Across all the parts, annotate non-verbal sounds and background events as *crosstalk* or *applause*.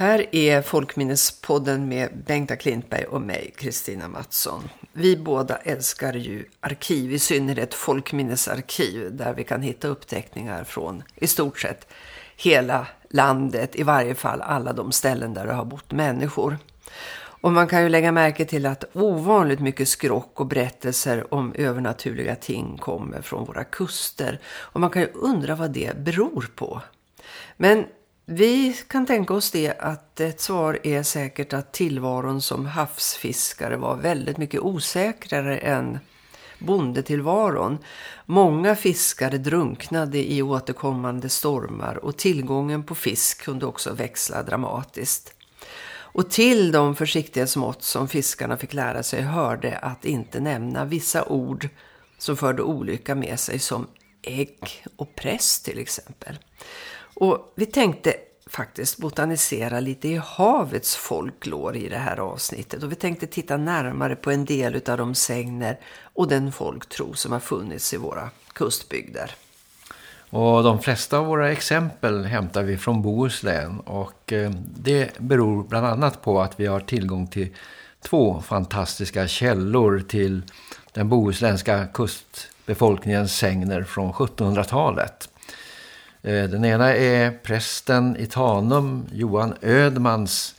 Här är Folkminnespodden med Bengta Klintberg och mig, Kristina Mattsson. Vi båda älskar ju arkiv, i synnerhet folkminnesarkiv, där vi kan hitta uppteckningar från i stort sett hela landet, i varje fall alla de ställen där det har bott människor. Och man kan ju lägga märke till att ovanligt mycket skrock och berättelser om övernaturliga ting kommer från våra kuster. Och man kan ju undra vad det beror på. Men vi kan tänka oss det att ett svar är säkert att tillvaron som havsfiskare var väldigt mycket osäkrare än bondetillvaron. Många fiskare drunknade i återkommande stormar och tillgången på fisk kunde också växla dramatiskt. Och till de försiktighetsmått som fiskarna fick lära sig hörde att inte nämna vissa ord som förde olycka med sig som ägg och press till exempel. Och vi tänkte faktiskt botanisera lite i havets folklor i det här avsnittet. Och vi tänkte titta närmare på en del av de sägner och den folktro som har funnits i våra kustbygder. Och de flesta av våra exempel hämtar vi från Bohuslän och eh, det beror bland annat på att vi har tillgång till två fantastiska källor till den bohuslänska kustbefolkningens sägner från 1700-talet. Eh, den ena är prästen i Tanum, Johan Ödmans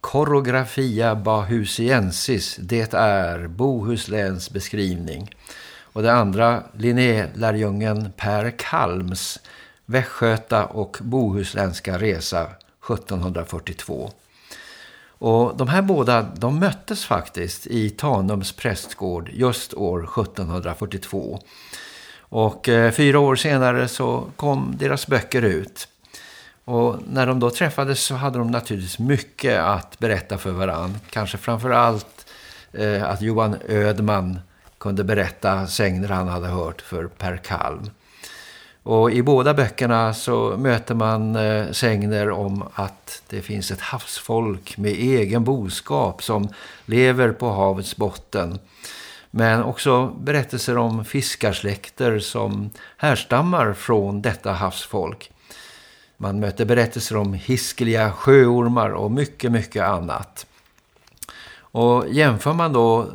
Korografia Bahusiensis, det är Bohusläns beskrivning. Och det andra Linné-lärjungen Per Kalms Västgöta och Bohuslänska resa 1742. Och de här båda de möttes faktiskt i Tanums prästgård just år 1742. Och eh, fyra år senare så kom deras böcker ut. Och när de då träffades så hade de naturligtvis mycket att berätta för varann. Kanske framförallt eh, att Johan Ödman kunde berätta sägner han hade hört för Per Kalm. Och i båda böckerna så möter man eh, sägner om att det finns ett havsfolk med egen boskap som lever på havets botten. Men också berättelser om fiskarsläkter som härstammar från detta havsfolk. Man möter berättelser om hiskeliga sjöormar och mycket, mycket annat. Och jämför man då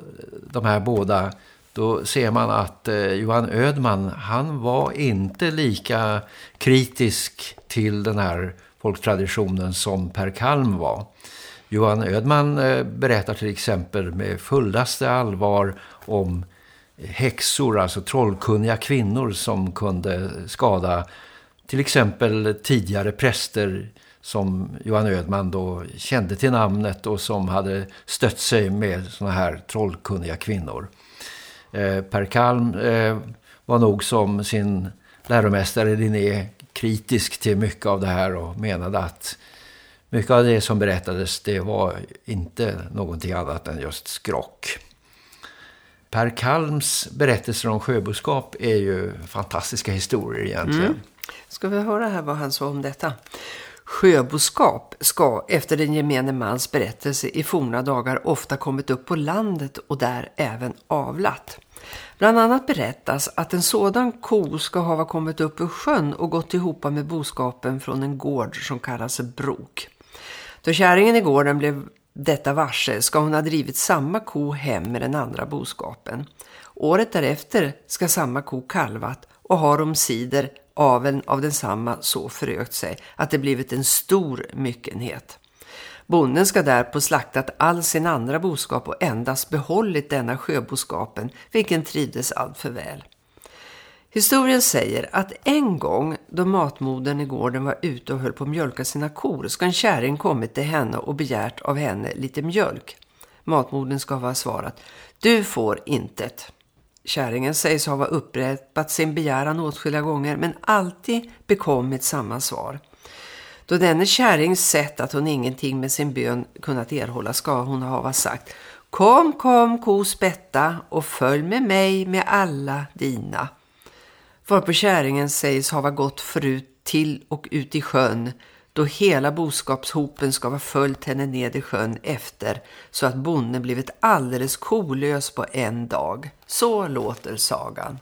de här båda då ser man att eh, Johan Ödman han var inte lika kritisk till den här folktraditionen som Per Kalm var. Johan Ödman eh, berättar till exempel med fullaste allvar om häxor, alltså trollkunniga kvinnor som kunde skada till exempel tidigare präster som Johan Ödman då kände till namnet och som hade stött sig med såna här trollkunniga kvinnor. Eh, per Kalm eh, var nog som sin läromästare Linné kritisk till mycket av det här och menade att mycket av det som berättades det var inte någonting annat än just skrock. Per Kalms berättelser om sjöboskap är ju fantastiska historier egentligen. Mm. Ska vi höra här vad han sa om detta? Sjöboskap ska efter den gemene mans berättelse i forna dagar ofta kommit upp på landet och där även avlat. Bland annat berättas att en sådan ko ska ha kommit upp ur sjön och gått ihop med boskapen från en gård som kallas Brok. Då kärringen i gården blev detta varse ska hon ha drivit samma ko hem med den andra boskapen. Året därefter ska samma ko kalvat och har om sidor aveln av densamma så förökt sig att det blivit en stor myckenhet. Bonden ska därpå slaktat all sin andra boskap och endast behållit denna sjöboskapen, vilken trivdes allt för väl. Historien säger att en gång då matmodern i gården var ute och höll på att mjölka sina kor ska en kärring kommit till henne och begärt av henne lite mjölk. Matmodern ska ha svarat, du får intet. Kärringen sägs ha upprepat sin begäran åtskilliga gånger men alltid bekommit samma svar. Då denne kärring sett att hon ingenting med sin bön kunnat erhålla ska hon ha sagt Kom, kom, ko och följ med mig med alla dina. Varpå kärringen sägs ha gått förut till och ut i sjön då hela boskapshopen ska ha följt henne ned i sjön efter så att bonden blivit alldeles kolös på en dag. Så låter sagan.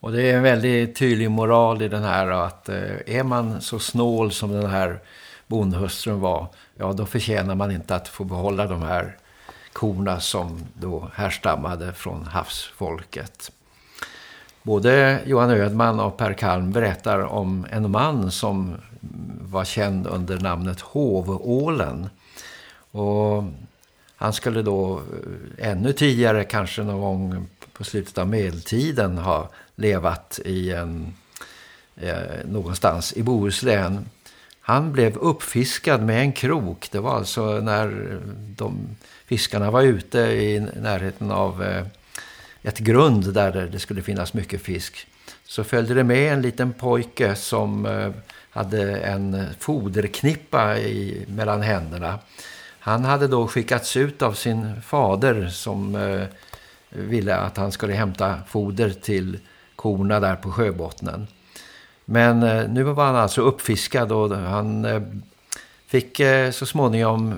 Och det är en väldigt tydlig moral i den här att eh, är man så snål som den här bondhustrun var, ja då förtjänar man inte att få behålla de här korna som då härstammade från havsfolket. Både Johan Ödman och Per Kalm berättar om en man som var känd under namnet Hovålen. Och han skulle då eh, ännu tidigare, kanske någon gång på slutet av medeltiden, ha levat i en, eh, någonstans i Bohuslän. Han blev uppfiskad med en krok. Det var alltså när de fiskarna var ute i närheten av eh, ett grund där det skulle finnas mycket fisk. Så följde det med en liten pojke som eh, hade en foderknippa i, mellan händerna. Han hade då skickats ut av sin fader som eh, ville att han skulle hämta foder till korna där på sjöbottnen. Men eh, nu var han alltså uppfiskad och han eh, fick eh, så småningom,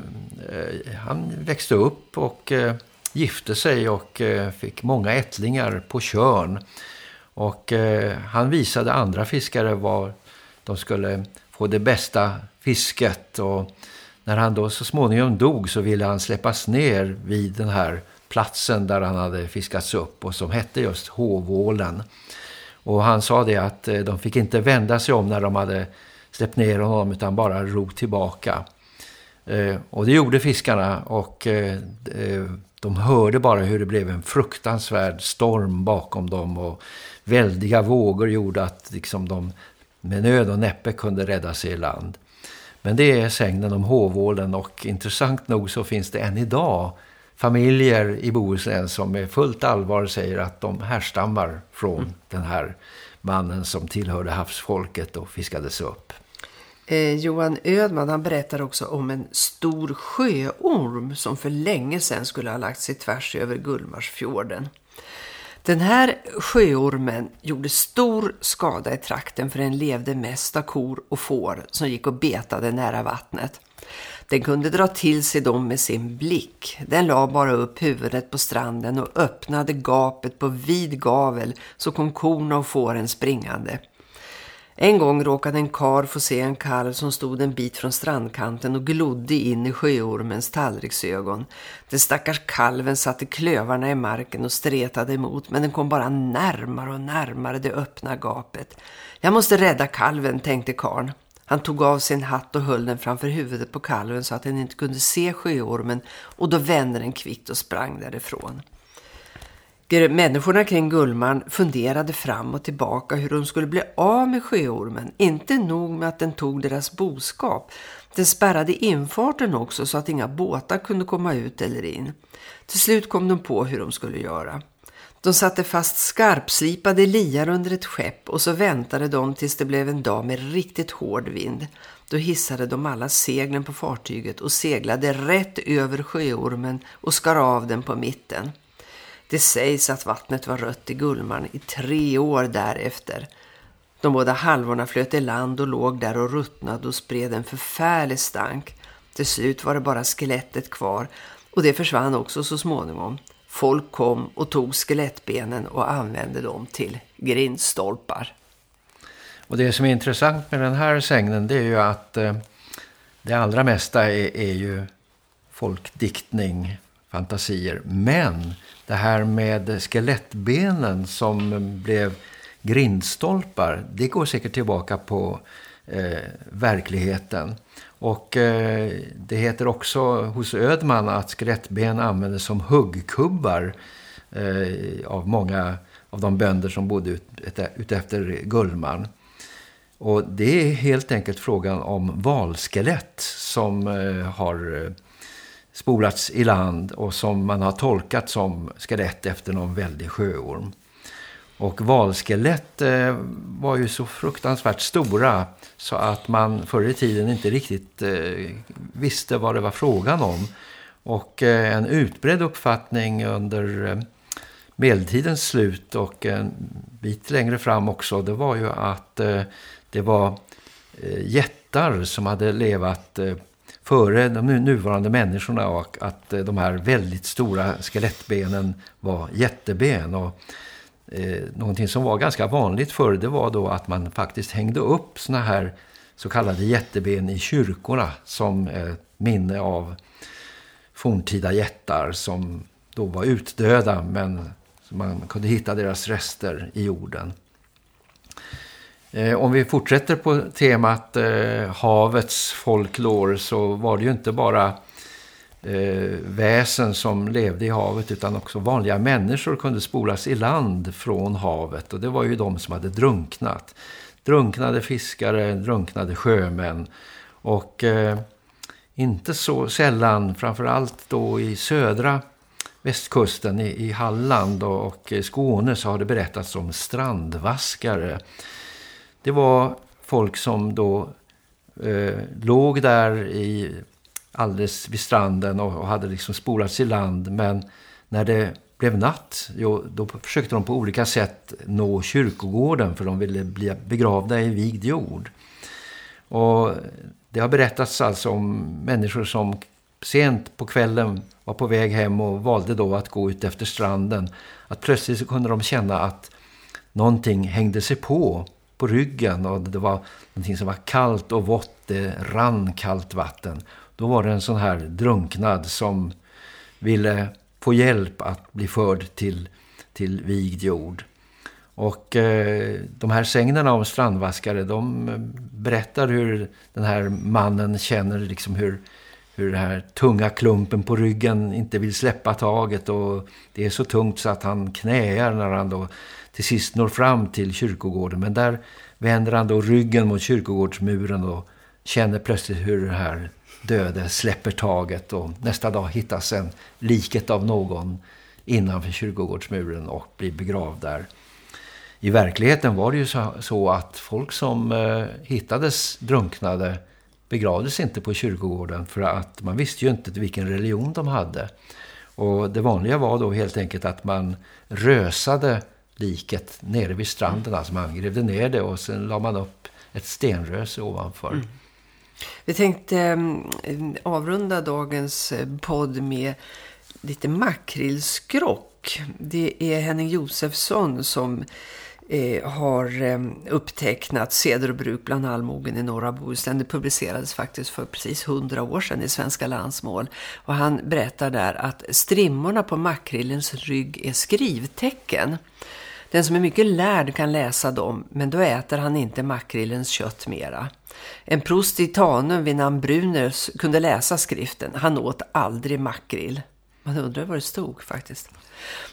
eh, han växte upp och eh, gifte sig och eh, fick många ättlingar på körn. Och eh, han visade andra fiskare var de skulle få det bästa fisket och när han då så småningom dog så ville han släppas ner vid den här platsen där han hade fiskats upp och som hette just Hovålen. Och han sa det att eh, de fick inte vända sig om när de hade släppt ner honom utan bara ro tillbaka. Eh, och det gjorde fiskarna och eh, de hörde bara hur det blev en fruktansvärd storm bakom dem och väldiga vågor gjorde att liksom de med nöd och näppe kunde rädda sig i land. Men det är sägnen om hovålen och intressant nog så finns det än idag familjer i Bohuslän som med fullt allvar säger att de härstammar från mm. den här mannen som tillhörde havsfolket och fiskades upp. Eh, Johan Ödman han berättar också om en stor sjöorm som för länge sedan skulle ha lagt sig tvärs över Gullmarsfjorden. Den här sjöormen gjorde stor skada i trakten för den levde mest av kor och får som gick och betade nära vattnet. Den kunde dra till sig dem med sin blick. Den la bara upp huvudet på stranden och öppnade gapet på vid gavel så kom korna och fåren springande. En gång råkade en kar få se en kalv som stod en bit från strandkanten och glodde in i sjöormens tallriksögon. Den stackars kalven satte klövarna i marken och stretade emot men den kom bara närmare och närmare det öppna gapet. Jag måste rädda kalven, tänkte karn. Han tog av sin hatt och höll den framför huvudet på kalven så att den inte kunde se sjöormen och då vände den kvickt och sprang därifrån. Människorna kring Gullmarn funderade fram och tillbaka hur de skulle bli av med sjöormen. Inte nog med att den tog deras boskap. Den spärrade infarten också så att inga båtar kunde komma ut eller in. Till slut kom de på hur de skulle göra. De satte fast skarpslipade liar under ett skepp och så väntade de tills det blev en dag med riktigt hård vind. Då hissade de alla seglen på fartyget och seglade rätt över sjöormen och skar av den på mitten. Det sägs att vattnet var rött i Gullmarn i tre år därefter. De båda halvorna flöt i land och låg där och ruttnade och spred en förfärlig stank. Till slut var det bara skelettet kvar och det försvann också så småningom. Folk kom och tog skelettbenen och använde dem till grindstolpar. Och det som är intressant med den här sängen det är ju att eh, det allra mesta är, är ju folkdiktning, fantasier. Men det här med skelettbenen som blev grindstolpar, det går säkert tillbaka på eh, verkligheten. Och eh, det heter också hos Ödman att skelettben användes som huggkubbar eh, av många av de bönder som bodde ut, ut efter Gullman. Och det är helt enkelt frågan om valskelett som eh, har eh, spolats i land och som man har tolkat som skelett efter någon väldig sjöorm. Och valskelett eh, var ju så fruktansvärt stora så att man förr i tiden inte riktigt eh, visste vad det var frågan om. Och eh, en utbredd uppfattning under eh, medeltidens slut och en bit längre fram också det var ju att eh, det var eh, jättar som hade levat eh, före de nuvarande människorna och att eh, de här väldigt stora skelettbenen var jätteben och eh, någonting som var ganska vanligt förr det var då att man faktiskt hängde upp såna här så kallade jätteben i kyrkorna som eh, minne av forntida jättar som då var utdöda men man kunde hitta deras rester i jorden. Eh, om vi fortsätter på temat eh, havets folklor så var det ju inte bara eh, väsen som levde i havet utan också vanliga människor kunde spolas i land från havet och det var ju de som hade drunknat. Drunknade fiskare, drunknade sjömän och eh, inte så sällan, framförallt då i södra västkusten i, i Halland och, och Skåne så har det berättats om strandvaskare. Det var folk som då eh, låg där i, alldeles vid stranden och, och hade liksom spolats i land men när det blev natt, jo, då försökte de på olika sätt nå kyrkogården för de ville bli begravda i vigd jord. Och det har berättats alltså om människor som sent på kvällen var på väg hem och valde då att gå ut efter stranden. Att plötsligt så kunde de känna att någonting hängde sig på på ryggen och det var någonting som var kallt och vått, det rann kallt vatten. Då var det en sån här drunknad som ville få hjälp att bli förd till, till vigd jord. Och eh, de här sängnerna om strandvaskare, de eh, berättar hur den här mannen känner liksom hur, hur den här tunga klumpen på ryggen inte vill släppa taget och det är så tungt så att han knäar när han då till sist når fram till kyrkogården. Men där vänder han då ryggen mot kyrkogårdsmuren och känner plötsligt hur den här döde släpper taget och nästa dag hittas en liket av någon innanför kyrkogårdsmuren och blir begravd där. I verkligheten var det ju så, så att folk som eh, hittades drunknade begravdes inte på kyrkogården för att man visste ju inte vilken religion de hade. Och det vanliga var då helt enkelt att man rösade liket nere vid stranden. Alltså man grävde ner det och sen la man upp ett stenröse ovanför. Mm. Vi tänkte ehm, avrunda dagens eh, podd med lite makrillskrock. Det är Henning Josefsson som eh, har eh, upptecknat seder och bruk bland allmogen i norra Bohuslän. Det publicerades faktiskt för precis hundra år sedan i Svenska landsmål. Och han berättar där att strimmorna på makrillens rygg är skrivtecken. Den som är mycket lärd kan läsa dem, men då äter han inte makrillens kött mera. En prost i Tanum vid namn Bruners kunde läsa skriften. Han åt aldrig makrill. Man undrar vad det stod faktiskt.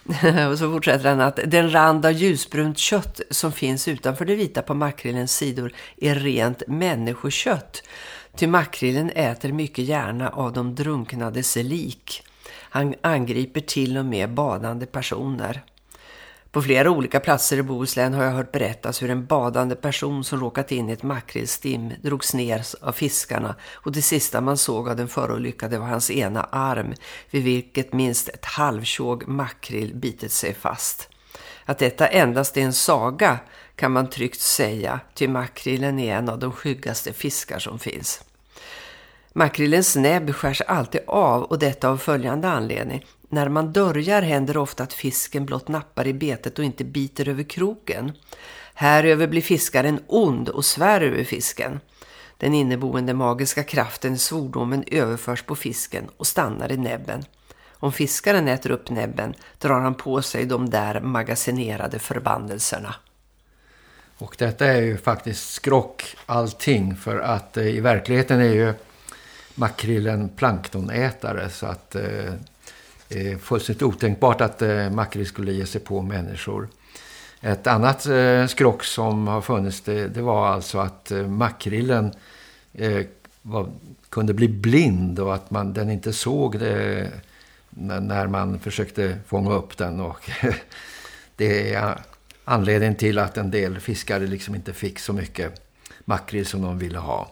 *laughs* och så fortsätter han att den rand av ljusbrunt kött som finns utanför det vita på makrillens sidor är rent människokött. Ty makrillen äter mycket gärna av de drunknades lik. Han angriper till och med badande personer. På flera olika platser i Bohuslän har jag hört berättas hur en badande person som råkat in i ett makrillstim drogs ner av fiskarna och det sista man såg av den förolyckade var hans ena arm vid vilket minst ett halvtjåg makrill bitit sig fast. Att detta endast är en saga kan man tryggt säga, ty makrillen är en av de skyggaste fiskar som finns. Makrillens näbb skärs alltid av och detta av följande anledning. När man dörjar händer ofta att fisken blott nappar i betet och inte biter över kroken. Häröver blir fiskaren ond och svär över fisken. Den inneboende magiska kraften i svordomen överförs på fisken och stannar i näbben. Om fiskaren äter upp näbben drar han på sig de där magasinerade förbannelserna. Och detta är ju faktiskt skrock allting för att eh, i verkligheten är ju makrillen planktonätare så att eh, eh, fullständigt otänkbart att eh, makrill skulle ge sig på människor. Ett annat eh, skrock som har funnits det, det var alltså att eh, makrillen eh, var, kunde bli blind och att man, den inte såg det när man försökte fånga upp den. Och *laughs* det är anledningen till att en del fiskare liksom inte fick så mycket makrill som de ville ha.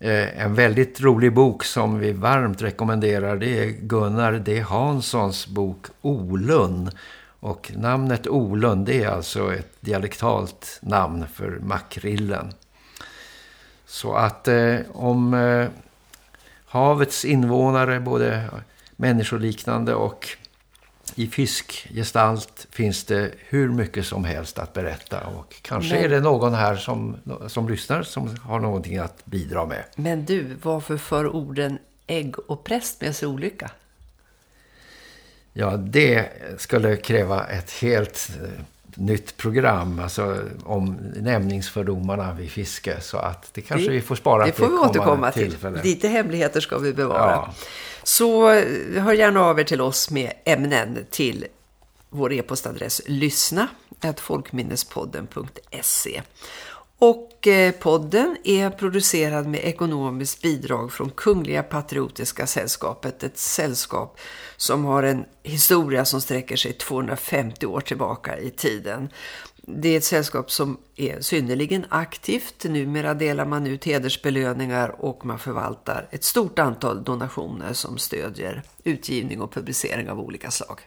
Eh, en väldigt rolig bok som vi varmt rekommenderar det är Gunnar D. Hanssons bok Olund. Och namnet Olund det är alltså ett dialektalt namn för makrillen. Så att eh, om eh, havets invånare, både människoliknande och i fiskgestalt finns det hur mycket som helst att berätta. Och kanske Men- är det någon här som, som lyssnar som har någonting att bidra med. Men du, varför för orden ägg och präst med sig olycka? Ja, det skulle kräva ett helt nytt program alltså om nämningsfördomarna vid fiske. Så att det kanske Det- vi får spara Det får vi återkomma till. tillfälle. Lite hemligheter ska vi bevara. Ja. Så eh, hör gärna av er till oss med ämnen till vår e-postadress lyssna folkminnespodden.se. Och eh, podden är producerad med ekonomiskt bidrag från Kungliga Patriotiska Sällskapet. Ett sällskap som har en historia som sträcker sig 250 år tillbaka i tiden. Det är ett sällskap som är synnerligen aktivt. Numera delar man ut hedersbelöningar och man förvaltar ett stort antal donationer som stödjer utgivning och publicering av olika slag.